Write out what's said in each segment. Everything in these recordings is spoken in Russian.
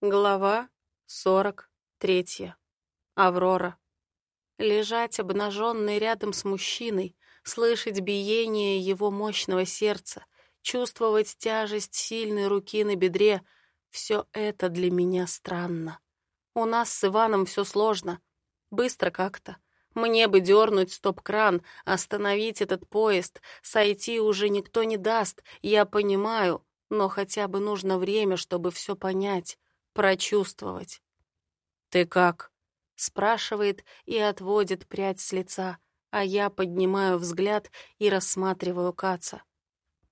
Глава сорок третья. Аврора. Лежать обнаженной рядом с мужчиной, слышать биение его мощного сердца, чувствовать тяжесть сильной руки на бедре — все это для меня странно. У нас с Иваном все сложно. Быстро как-то. Мне бы дернуть стоп-кран, остановить этот поезд. Сойти уже никто не даст, я понимаю, но хотя бы нужно время, чтобы все понять прочувствовать. «Ты как?» — спрашивает и отводит прядь с лица, а я поднимаю взгляд и рассматриваю Каца.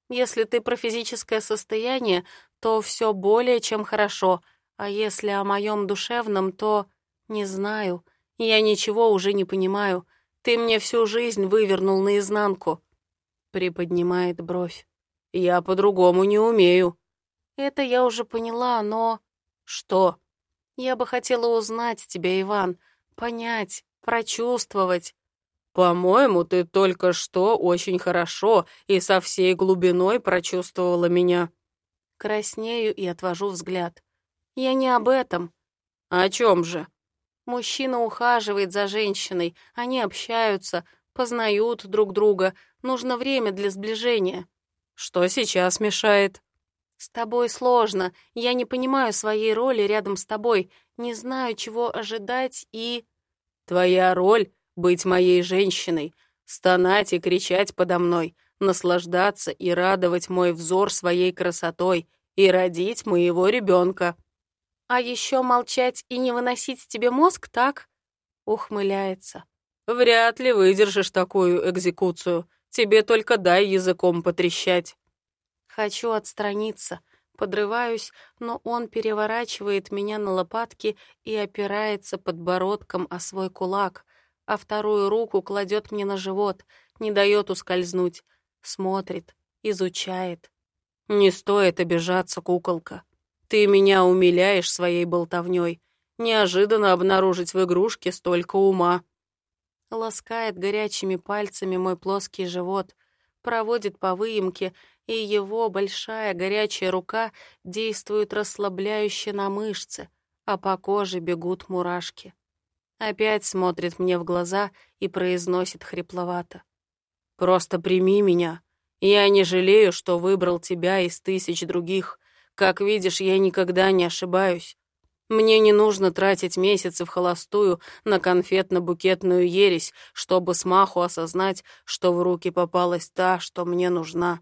«Если ты про физическое состояние, то все более чем хорошо, а если о моем душевном, то... не знаю, я ничего уже не понимаю. Ты мне всю жизнь вывернул наизнанку». Приподнимает бровь. «Я по-другому не умею». «Это я уже поняла, но...» «Что?» «Я бы хотела узнать тебя, Иван, понять, прочувствовать». «По-моему, ты только что очень хорошо и со всей глубиной прочувствовала меня». Краснею и отвожу взгляд. «Я не об этом». «О чем же?» Мужчина ухаживает за женщиной, они общаются, познают друг друга, нужно время для сближения. Что сейчас мешает? «С тобой сложно. Я не понимаю своей роли рядом с тобой. Не знаю, чего ожидать и...» «Твоя роль — быть моей женщиной, стонать и кричать подо мной, наслаждаться и радовать мой взор своей красотой и родить моего ребенка». «А еще молчать и не выносить тебе мозг, так?» Ухмыляется. «Вряд ли выдержишь такую экзекуцию. Тебе только дай языком потрещать». Хочу отстраниться, подрываюсь, но он переворачивает меня на лопатки и опирается подбородком о свой кулак, а вторую руку кладет мне на живот, не дает ускользнуть, смотрит, изучает. «Не стоит обижаться, куколка. Ты меня умиляешь своей болтовней. Неожиданно обнаружить в игрушке столько ума». Ласкает горячими пальцами мой плоский живот, проводит по выемке и его большая горячая рука действует расслабляюще на мышцы, а по коже бегут мурашки. Опять смотрит мне в глаза и произносит хрипловато. «Просто прими меня. Я не жалею, что выбрал тебя из тысяч других. Как видишь, я никогда не ошибаюсь. Мне не нужно тратить месяцы в холостую на конфетно-букетную ересь, чтобы смаху осознать, что в руки попалась та, что мне нужна.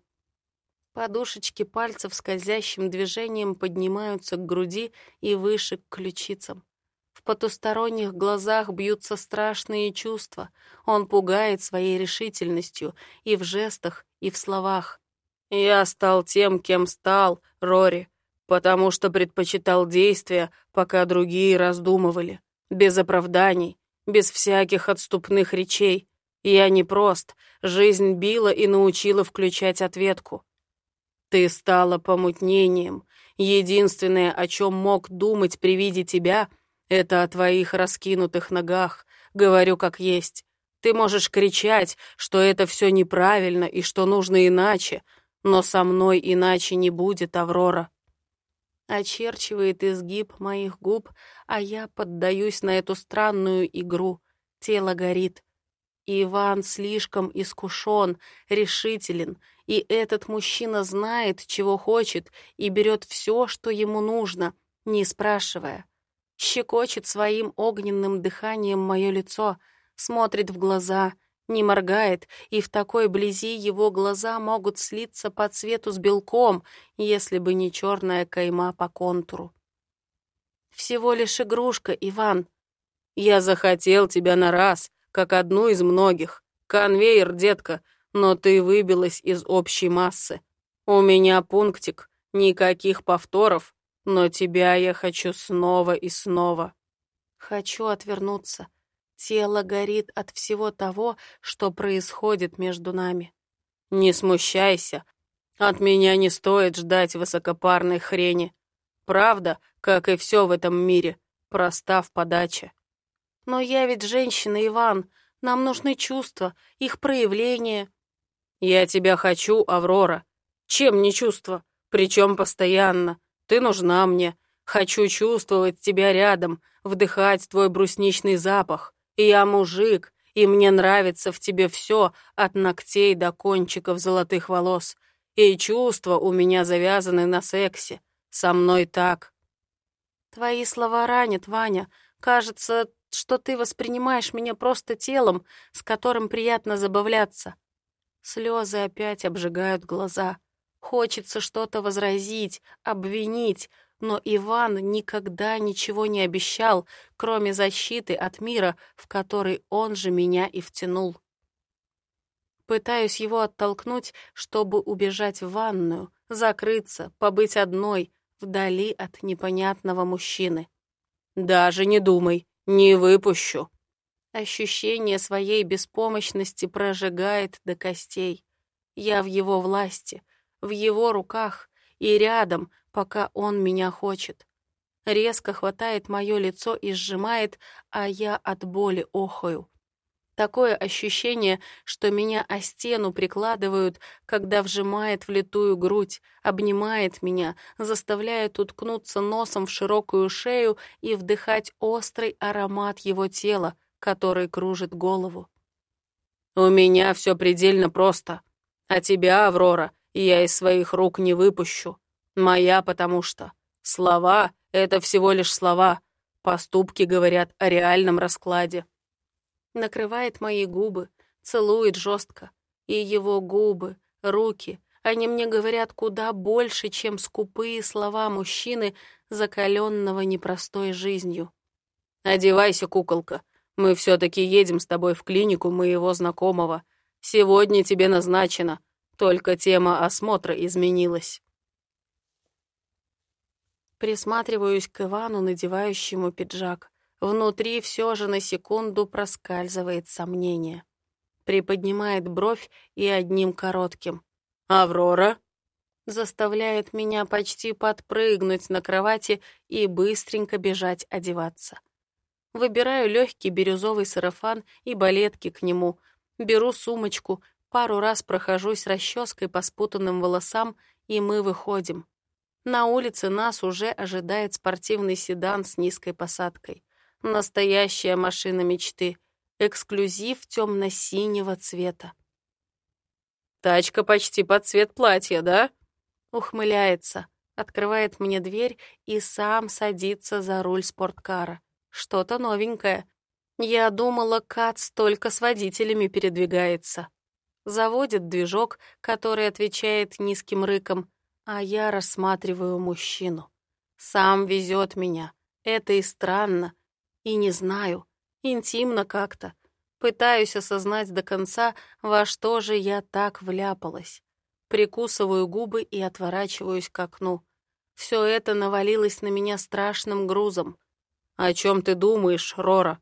Подушечки пальцев скользящим движением поднимаются к груди и выше к ключицам. В потусторонних глазах бьются страшные чувства. Он пугает своей решительностью и в жестах, и в словах. «Я стал тем, кем стал, Рори, потому что предпочитал действия, пока другие раздумывали. Без оправданий, без всяких отступных речей. Я не прост. Жизнь била и научила включать ответку. Ты стала помутнением. Единственное, о чем мог думать при виде тебя, это о твоих раскинутых ногах. Говорю как есть. Ты можешь кричать, что это все неправильно и что нужно иначе, но со мной иначе не будет, Аврора. Очерчивает изгиб моих губ, а я поддаюсь на эту странную игру. Тело горит. Иван слишком искушен, решителен, и этот мужчина знает, чего хочет, и берет все, что ему нужно, не спрашивая. Щекочет своим огненным дыханием мое лицо, смотрит в глаза, не моргает, и в такой близи его глаза могут слиться по цвету с белком, если бы не черная кайма по контуру. Всего лишь игрушка, Иван. Я захотел тебя на раз, как одну из многих. Конвейер, детка, но ты выбилась из общей массы. У меня пунктик, никаких повторов, но тебя я хочу снова и снова. Хочу отвернуться. Тело горит от всего того, что происходит между нами. Не смущайся. От меня не стоит ждать высокопарной хрени. Правда, как и все в этом мире, проста в подаче. Но я ведь женщина, Иван. Нам нужны чувства, их проявление. Я тебя хочу, Аврора. Чем не чувства? Причем постоянно. Ты нужна мне. Хочу чувствовать тебя рядом, вдыхать твой брусничный запах. Я мужик, и мне нравится в тебе все, от ногтей до кончиков золотых волос. И чувства у меня завязаны на сексе. Со мной так. Твои слова ранят, Ваня. Кажется, что ты воспринимаешь меня просто телом, с которым приятно забавляться. Слезы опять обжигают глаза. Хочется что-то возразить, обвинить, но Иван никогда ничего не обещал, кроме защиты от мира, в который он же меня и втянул. Пытаюсь его оттолкнуть, чтобы убежать в ванную, закрыться, побыть одной, вдали от непонятного мужчины. «Даже не думай, не выпущу». Ощущение своей беспомощности прожигает до костей. Я в его власти, в его руках и рядом, пока он меня хочет. Резко хватает мое лицо и сжимает, а я от боли охаю. Такое ощущение, что меня о стену прикладывают, когда вжимает в литую грудь, обнимает меня, заставляет уткнуться носом в широкую шею и вдыхать острый аромат его тела, который кружит голову. «У меня все предельно просто. А тебя, Аврора, я из своих рук не выпущу. Моя, потому что слова — это всего лишь слова. Поступки говорят о реальном раскладе накрывает мои губы, целует жестко. И его губы, руки, они мне говорят куда больше, чем скупые слова мужчины, закаленного непростой жизнью. «Одевайся, куколка. Мы все-таки едем с тобой в клинику моего знакомого. Сегодня тебе назначено, только тема осмотра изменилась». Присматриваюсь к Ивану, надевающему пиджак. Внутри все же на секунду проскальзывает сомнение. Приподнимает бровь и одним коротким. «Аврора?» Заставляет меня почти подпрыгнуть на кровати и быстренько бежать одеваться. Выбираю легкий бирюзовый сарафан и балетки к нему, беру сумочку, пару раз прохожусь расческой по спутанным волосам, и мы выходим. На улице нас уже ожидает спортивный седан с низкой посадкой. Настоящая машина мечты. Эксклюзив темно-синего цвета. «Тачка почти под цвет платья, да?» Ухмыляется, открывает мне дверь и сам садится за руль спорткара. Что-то новенькое. Я думала, Кац только с водителями передвигается. Заводит движок, который отвечает низким рыком, а я рассматриваю мужчину. Сам везет меня. Это и странно. И не знаю, интимно как-то. Пытаюсь осознать до конца, во что же я так вляпалась. Прикусываю губы и отворачиваюсь к окну. Все это навалилось на меня страшным грузом. «О чем ты думаешь, Рора?»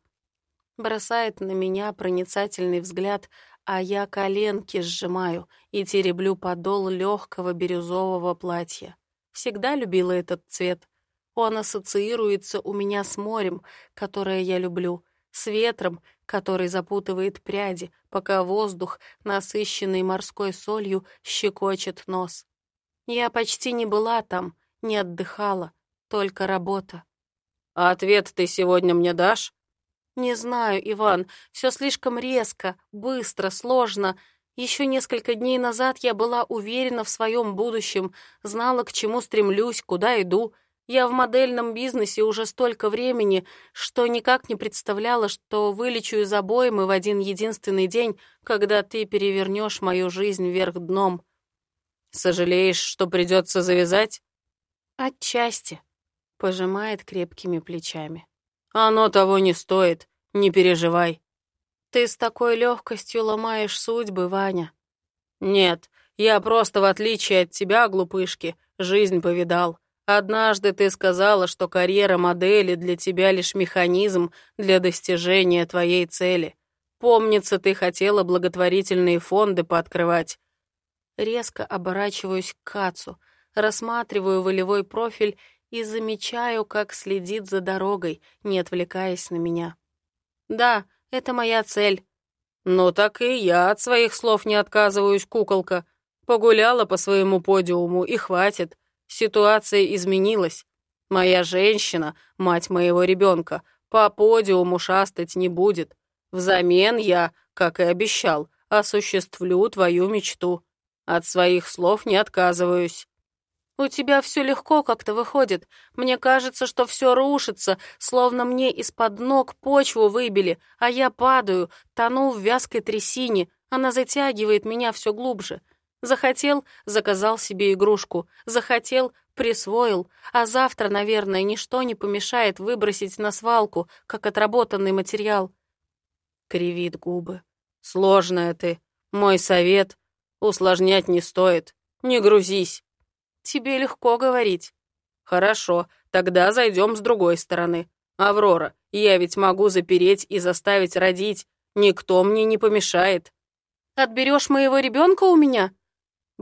Бросает на меня проницательный взгляд, а я коленки сжимаю и тереблю подол легкого бирюзового платья. Всегда любила этот цвет. Он ассоциируется у меня с морем, которое я люблю, с ветром, который запутывает пряди, пока воздух, насыщенный морской солью, щекочет нос. Я почти не была там, не отдыхала, только работа. «А ответ ты сегодня мне дашь?» «Не знаю, Иван, все слишком резко, быстро, сложно. Еще несколько дней назад я была уверена в своем будущем, знала, к чему стремлюсь, куда иду. Я в модельном бизнесе уже столько времени, что никак не представляла, что вылечу из обоймы в один единственный день, когда ты перевернешь мою жизнь вверх дном. Сожалеешь, что придется завязать? Отчасти, пожимает крепкими плечами. Оно того не стоит, не переживай. Ты с такой легкостью ломаешь судьбы, Ваня. Нет, я просто, в отличие от тебя, глупышки, жизнь повидал. Однажды ты сказала, что карьера модели для тебя лишь механизм для достижения твоей цели. Помнится, ты хотела благотворительные фонды пооткрывать. Резко оборачиваюсь к Кацу, рассматриваю волевой профиль и замечаю, как следит за дорогой, не отвлекаясь на меня. Да, это моя цель. Ну так и я от своих слов не отказываюсь, куколка. Погуляла по своему подиуму, и хватит. Ситуация изменилась. Моя женщина, мать моего ребенка, по подиуму шастать не будет. Взамен я, как и обещал, осуществлю твою мечту. От своих слов не отказываюсь. У тебя все легко как-то выходит. Мне кажется, что все рушится, словно мне из-под ног почву выбили, а я падаю, тону в вязкой трясине. Она затягивает меня все глубже. Захотел — заказал себе игрушку. Захотел — присвоил. А завтра, наверное, ничто не помешает выбросить на свалку, как отработанный материал. Кривит губы. Сложная ты. Мой совет — усложнять не стоит. Не грузись. Тебе легко говорить. Хорошо, тогда зайдем с другой стороны. Аврора, я ведь могу запереть и заставить родить. Никто мне не помешает. Отберешь моего ребенка у меня?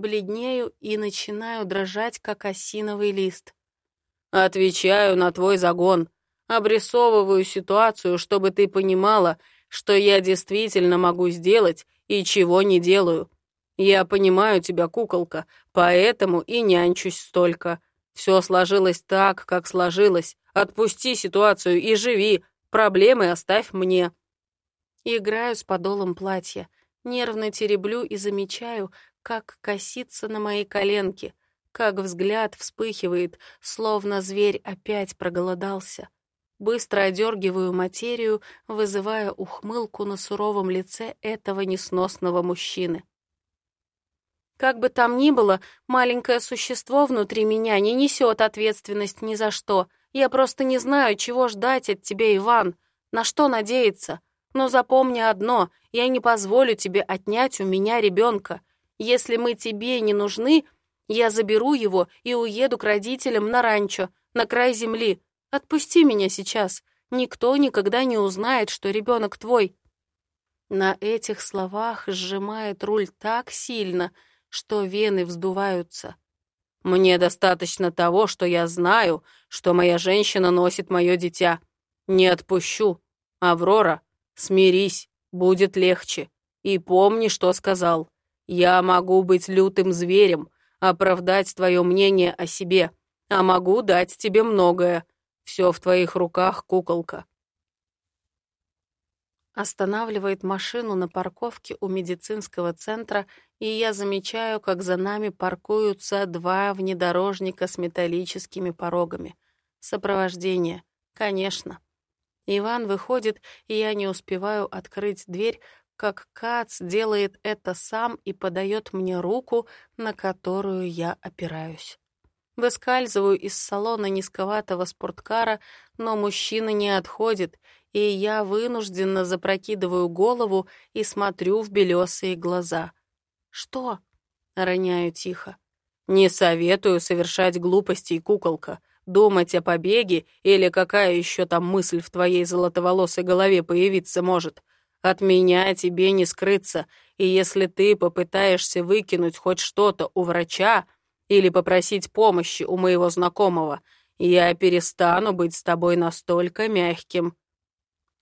Бледнею и начинаю дрожать, как осиновый лист. Отвечаю на твой загон. Обрисовываю ситуацию, чтобы ты понимала, что я действительно могу сделать и чего не делаю. Я понимаю тебя, куколка, поэтому и нянчусь столько. Все сложилось так, как сложилось. Отпусти ситуацию и живи. Проблемы оставь мне. Играю с подолом платья. Нервно тереблю и замечаю, как косится на мои коленки, как взгляд вспыхивает, словно зверь опять проголодался. Быстро одергиваю материю, вызывая ухмылку на суровом лице этого несносного мужчины. Как бы там ни было, маленькое существо внутри меня не несет ответственность ни за что. Я просто не знаю, чего ждать от тебя, Иван, на что надеяться. Но запомни одно, я не позволю тебе отнять у меня ребенка. Если мы тебе не нужны, я заберу его и уеду к родителям на ранчо, на край земли. Отпусти меня сейчас. Никто никогда не узнает, что ребенок твой. На этих словах сжимает руль так сильно, что вены вздуваются. Мне достаточно того, что я знаю, что моя женщина носит мое дитя. Не отпущу. Аврора, смирись, будет легче. И помни, что сказал. Я могу быть лютым зверем, оправдать твое мнение о себе, а могу дать тебе многое. Все в твоих руках, куколка. Останавливает машину на парковке у медицинского центра, и я замечаю, как за нами паркуются два внедорожника с металлическими порогами. Сопровождение, конечно. Иван выходит, и я не успеваю открыть дверь, как Кац делает это сам и подает мне руку, на которую я опираюсь. Выскальзываю из салона низковатого спорткара, но мужчина не отходит, и я вынужденно запрокидываю голову и смотрю в белесые глаза. «Что?» — роняю тихо. «Не советую совершать глупости, куколка. Думать о побеге или какая еще там мысль в твоей золотоволосой голове появиться может. От меня тебе не скрыться, и если ты попытаешься выкинуть хоть что-то у врача или попросить помощи у моего знакомого, я перестану быть с тобой настолько мягким».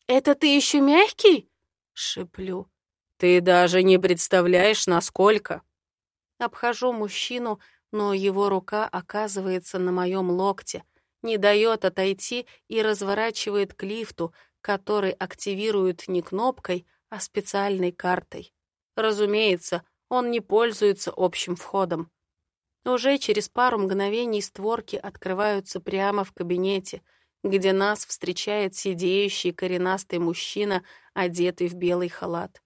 «Это ты еще мягкий?» — шиплю. «Ты даже не представляешь, насколько...» Обхожу мужчину, но его рука оказывается на моем локте, не дает отойти и разворачивает к лифту, который активирует не кнопкой, а специальной картой. Разумеется, он не пользуется общим входом. Уже через пару мгновений створки открываются прямо в кабинете — где нас встречает сидеющий коренастый мужчина, одетый в белый халат.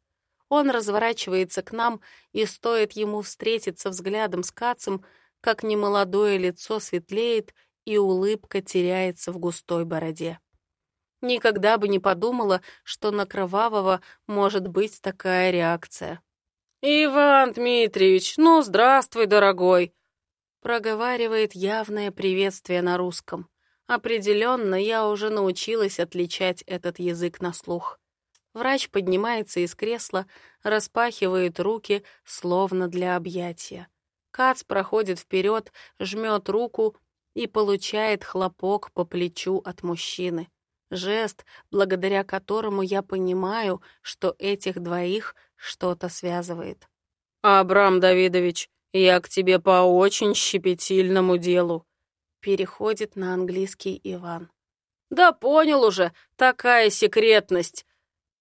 Он разворачивается к нам, и стоит ему встретиться взглядом с Кацем, как немолодое лицо светлеет, и улыбка теряется в густой бороде. Никогда бы не подумала, что на Кровавого может быть такая реакция. «Иван Дмитриевич, ну здравствуй, дорогой!» проговаривает явное приветствие на русском. Определенно, я уже научилась отличать этот язык на слух. Врач поднимается из кресла, распахивает руки, словно для объятия. Кац проходит вперед, жмет руку и получает хлопок по плечу от мужчины. Жест, благодаря которому я понимаю, что этих двоих что-то связывает. «Абрам Давидович, я к тебе по очень щепетильному делу», Переходит на английский Иван. «Да понял уже, такая секретность!»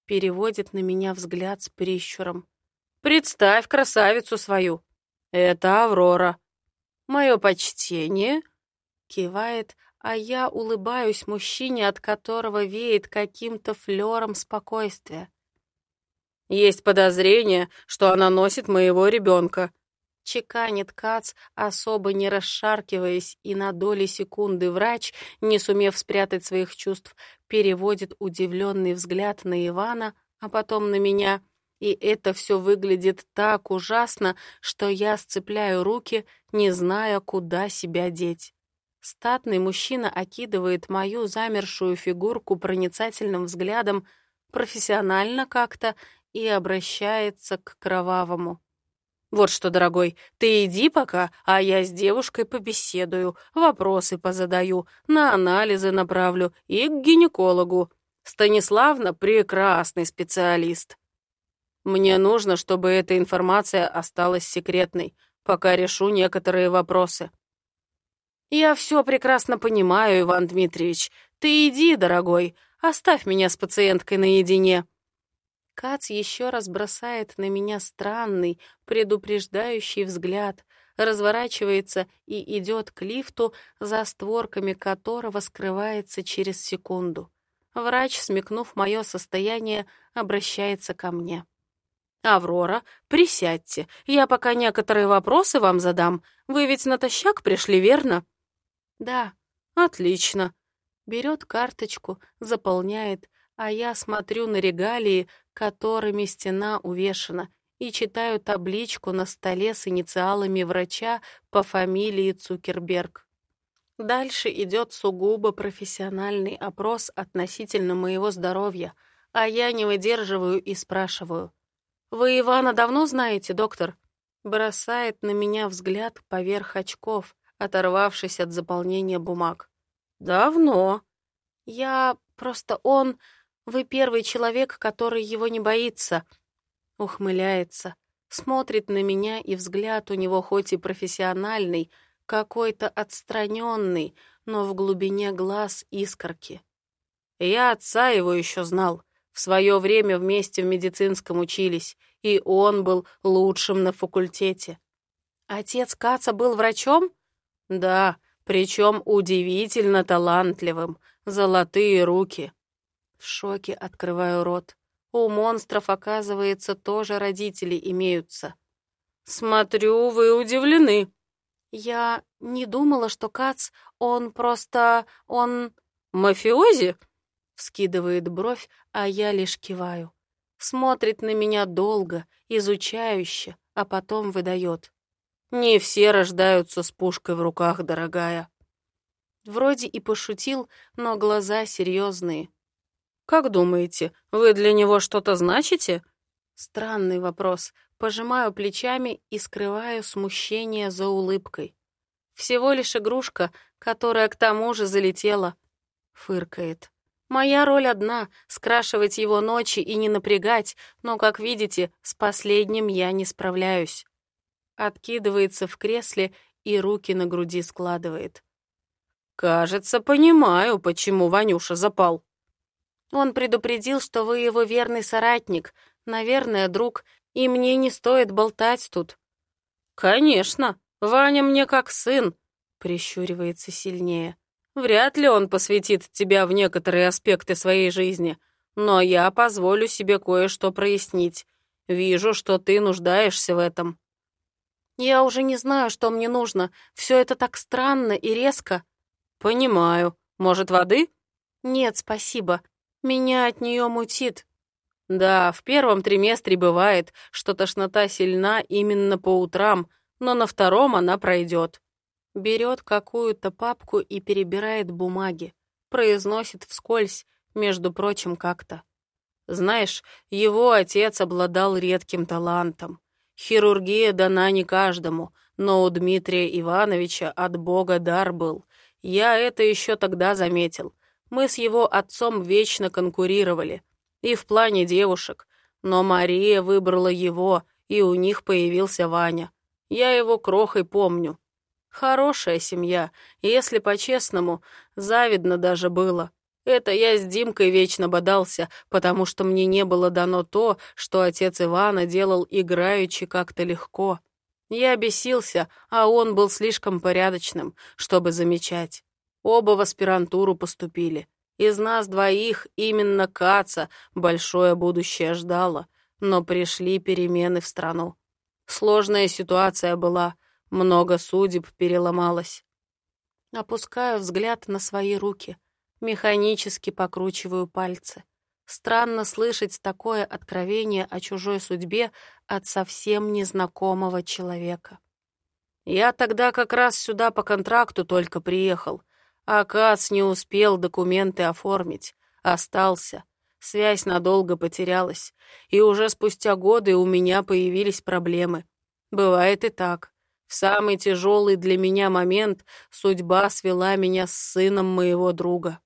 Переводит на меня взгляд с прищуром. «Представь красавицу свою. Это Аврора. Мое почтение!» Кивает, а я улыбаюсь мужчине, от которого веет каким-то флером спокойствия. Есть подозрение, что она носит моего ребенка. Чеканит Кац, особо не расшаркиваясь, и на доли секунды врач, не сумев спрятать своих чувств, переводит удивленный взгляд на Ивана, а потом на меня. И это все выглядит так ужасно, что я сцепляю руки, не зная, куда себя деть. Статный мужчина окидывает мою замершую фигурку проницательным взглядом, профессионально как-то, и обращается к кровавому. «Вот что, дорогой, ты иди пока, а я с девушкой побеседую, вопросы позадаю, на анализы направлю и к гинекологу. Станиславна — прекрасный специалист. Мне нужно, чтобы эта информация осталась секретной, пока решу некоторые вопросы». «Я все прекрасно понимаю, Иван Дмитриевич. Ты иди, дорогой, оставь меня с пациенткой наедине». Кац еще раз бросает на меня странный, предупреждающий взгляд, разворачивается и идет к лифту, за створками которого скрывается через секунду. Врач, смекнув мое состояние, обращается ко мне. «Аврора, присядьте. Я пока некоторые вопросы вам задам. Вы ведь натощак пришли, верно?» «Да». «Отлично». Берет карточку, заполняет, а я смотрю на регалии, которыми стена увешана, и читаю табличку на столе с инициалами врача по фамилии Цукерберг. Дальше идет сугубо профессиональный опрос относительно моего здоровья, а я не выдерживаю и спрашиваю. «Вы Ивана давно знаете, доктор?» Бросает на меня взгляд поверх очков, оторвавшись от заполнения бумаг. «Давно. Я... просто он... Вы первый человек, который его не боится. Ухмыляется, смотрит на меня, и взгляд у него хоть и профессиональный, какой-то отстраненный, но в глубине глаз искорки. Я отца его еще знал. В свое время вместе в медицинском учились, и он был лучшим на факультете. Отец Каца был врачом? Да, причем удивительно талантливым, золотые руки. В шоке открываю рот. У монстров, оказывается, тоже родители имеются. Смотрю, вы удивлены. Я не думала, что Кац, он просто... он... Мафиози? Вскидывает бровь, а я лишь киваю. Смотрит на меня долго, изучающе, а потом выдает. Не все рождаются с пушкой в руках, дорогая. Вроде и пошутил, но глаза серьезные. «Как думаете, вы для него что-то значите?» Странный вопрос. Пожимаю плечами и скрываю смущение за улыбкой. Всего лишь игрушка, которая к тому же залетела. Фыркает. Моя роль одна — скрашивать его ночи и не напрягать, но, как видите, с последним я не справляюсь. Откидывается в кресле и руки на груди складывает. «Кажется, понимаю, почему Ванюша запал», он предупредил, что вы его верный соратник, наверное, друг, и мне не стоит болтать тут». «Конечно, Ваня мне как сын», — прищуривается сильнее. «Вряд ли он посвятит тебя в некоторые аспекты своей жизни, но я позволю себе кое-что прояснить. Вижу, что ты нуждаешься в этом». «Я уже не знаю, что мне нужно. Все это так странно и резко». «Понимаю. Может, воды?» «Нет, спасибо. Меня от нее мутит. Да, в первом триместре бывает, что тошнота сильна именно по утрам, но на втором она пройдет. Берет какую-то папку и перебирает бумаги. Произносит вскользь, между прочим, как-то. Знаешь, его отец обладал редким талантом. Хирургия дана не каждому, но у Дмитрия Ивановича от Бога дар был. Я это еще тогда заметил. Мы с его отцом вечно конкурировали. И в плане девушек. Но Мария выбрала его, и у них появился Ваня. Я его крохой помню. Хорошая семья, если по-честному, завидно даже было. Это я с Димкой вечно бодался, потому что мне не было дано то, что отец Ивана делал играючи как-то легко. Я бесился, а он был слишком порядочным, чтобы замечать. Оба в аспирантуру поступили. Из нас двоих именно Каца большое будущее ждало, но пришли перемены в страну. Сложная ситуация была, много судеб переломалось. Опускаю взгляд на свои руки, механически покручиваю пальцы. Странно слышать такое откровение о чужой судьбе от совсем незнакомого человека. Я тогда как раз сюда по контракту только приехал, а Кац не успел документы оформить, остался. Связь надолго потерялась, и уже спустя годы у меня появились проблемы. Бывает и так. В самый тяжелый для меня момент судьба свела меня с сыном моего друга.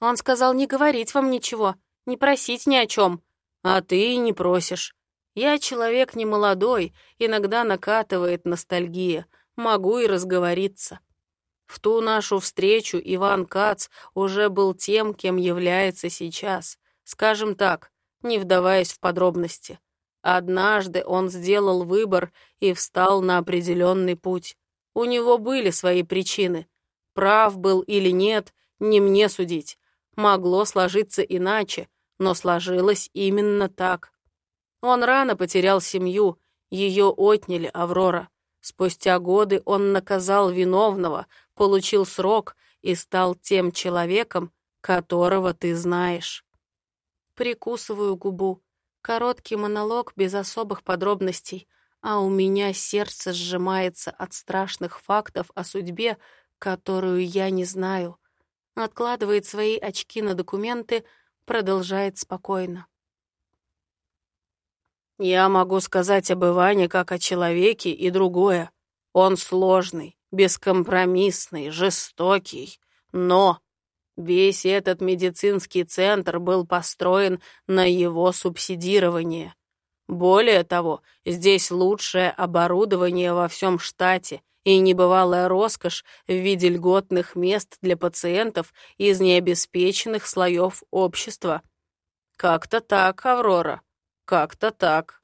Он сказал не говорить вам ничего, не просить ни о чем. А ты не просишь. Я человек не молодой, иногда накатывает ностальгия, могу и разговориться. В ту нашу встречу Иван Кац уже был тем, кем является сейчас. Скажем так, не вдаваясь в подробности. Однажды он сделал выбор и встал на определенный путь. У него были свои причины. Прав был или нет, не мне судить. Могло сложиться иначе, но сложилось именно так. Он рано потерял семью, ее отняли Аврора. Спустя годы он наказал виновного, получил срок и стал тем человеком, которого ты знаешь. Прикусываю губу. Короткий монолог без особых подробностей, а у меня сердце сжимается от страшных фактов о судьбе, которую я не знаю. Откладывает свои очки на документы, продолжает спокойно. «Я могу сказать об Иване как о человеке и другое. Он сложный, бескомпромиссный, жестокий, но весь этот медицинский центр был построен на его субсидирование. Более того, здесь лучшее оборудование во всем штате и небывалая роскошь в виде льготных мест для пациентов из необеспеченных слоев общества. Как-то так, Аврора, как-то так.